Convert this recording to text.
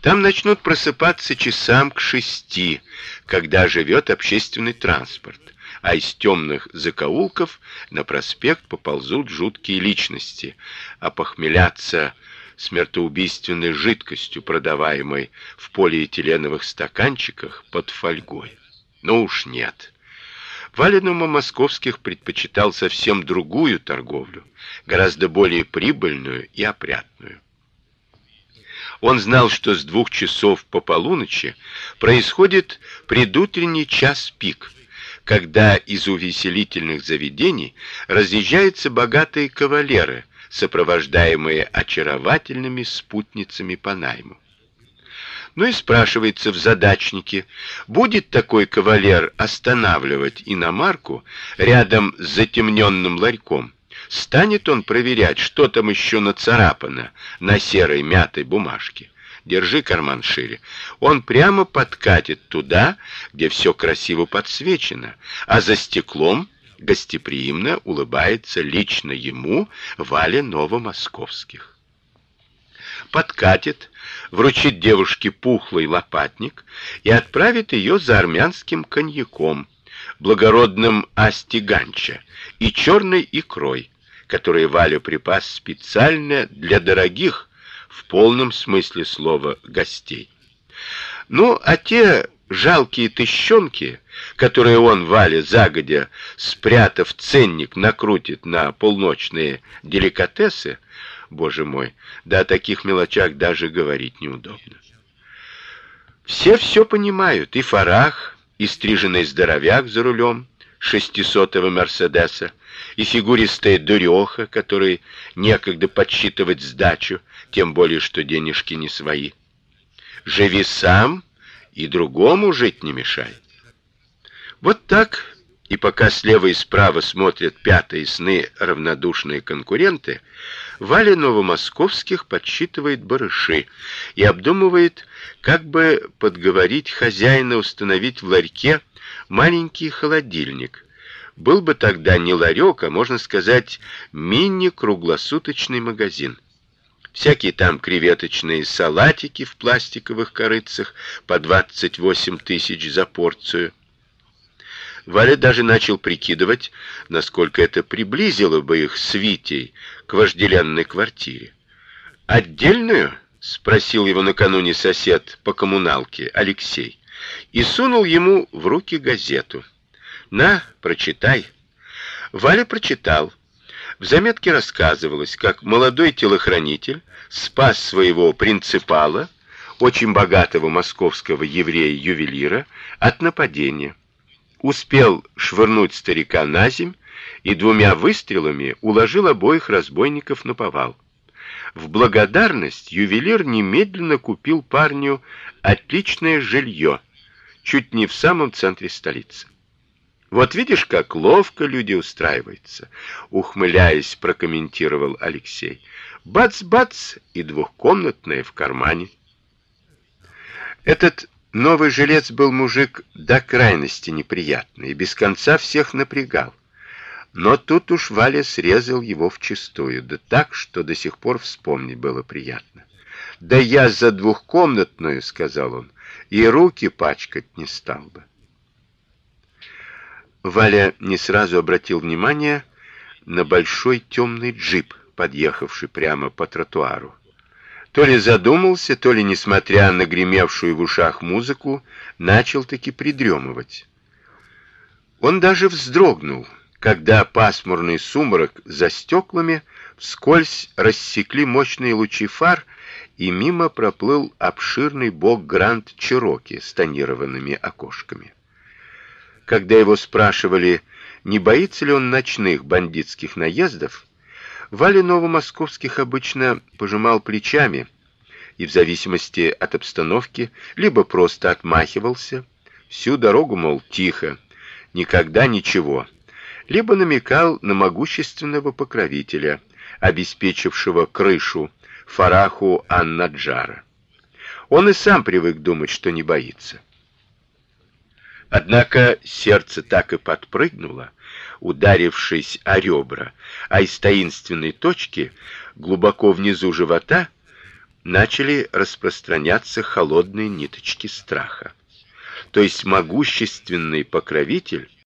Там начнут просыпаться часам к шести, когда живет общественный транспорт, а из темных закоулков на проспект поползут жуткие личности, а похмеляться смертоубийственной жидкостью, продаваемой в полиэтиленовых стаканчиках под фольгой. Ну уж нет. Валенума Московских предпочитал совсем другую торговлю, гораздо более прибыльную и опрятную. Он знал, что с двух часов по полуночи происходит предутренний час пик, когда из увеселительных заведений разъезжаются богатые кавалеры, сопровождаемые очаровательными спутницами по найму. Ну и спрашивается в задачнике, будет такой кавалер останавливать иномарку рядом с затемненным ларьком? Станет он проверять, что там еще нацарапано на серой мятой бумажке? Держи карман шире. Он прямо подкатит туда, где все красиво подсвечено, а за стеклом гостеприимно улыбается лично ему Валя Новомосковских. Подкатит, вручит девушке пухлый лопатник и отправит ее за армянским коньяком, благородным астиганча и черной икрой, которые Валя припас специально для дорогих в полном смысле слова гостей. Ну, а те жалкие тыщенки, которые он Вале загодя, спрятав ценник, накрутит на полночные деликатесы, боже мой, да о таких мелочах даже говорить неудобно. Все все понимают, и Фарах, и стриженный здоровяк за рулем шестисотого Мерседеса, и фигуристая дуреха, который некогда подсчитывать сдачу, тем более что денежки не свои. Живи сам и другому жить не мешай. Вот так и пока слева и справа смотрят пятые сны равнодушные конкуренты, Валя Новомосковских подсчитывает барыши и обдумывает, как бы подговорить хозяина установить в ларьке маленький холодильник. Был бы тогда не ларек, а можно сказать, мини-круглосуточный магазин. Всякие там креветочные салатики в пластиковых корыцах по 28 тысяч за порцию Валя даже начал прикидывать, насколько это приблизило бы их с Витей к вожделенной квартире. Отдельную? спросил его накануне сосед по коммуналке Алексей и сунул ему в руки газету. На, прочитай. Валя прочитал. В заметке рассказывалось, как молодой телохранитель спас своего принципала, очень богатого московского еврея-ювелира, от нападения успел швырнуть старика на земь и двумя выстрелами уложил обоих разбойников на повал. В благодарность ювелир немедленно купил парню отличное жилье, чуть не в самом центре столицы. Вот видишь, как ловко люди устраиваются, ухмыляясь, прокомментировал Алексей. Бац-бац и двухкомнатная в кармане. Этот Новый жилец был мужик до крайности неприятный и без конца всех напрягал. Но тут уж Валя срезал его в чистую, да так, что до сих пор вспомнить было приятно. «Да я за двухкомнатную», — сказал он, — «и руки пачкать не стал бы». Валя не сразу обратил внимание на большой темный джип, подъехавший прямо по тротуару. То ли задумался, то ли, несмотря на гремевшую в ушах музыку, начал таки придремывать. Он даже вздрогнул, когда пасмурный сумрак за стеклами вскользь рассекли мощные лучи фар, и мимо проплыл обширный бок Гранд Чироки с тонированными окошками. Когда его спрашивали, не боится ли он ночных бандитских наездов, Валя Новомосковских обычно пожимал плечами и в зависимости от обстановки либо просто отмахивался, всю дорогу мол тихо, никогда ничего, либо намекал на могущественного покровителя, обеспечившего крышу Фараху Ан-Наджара. Он и сам привык думать, что не боится. Однако сердце так и подпрыгнуло, ударившись о ребра, а из таинственной точки глубоко внизу живота начали распространяться холодные ниточки страха. То есть могущественный покровитель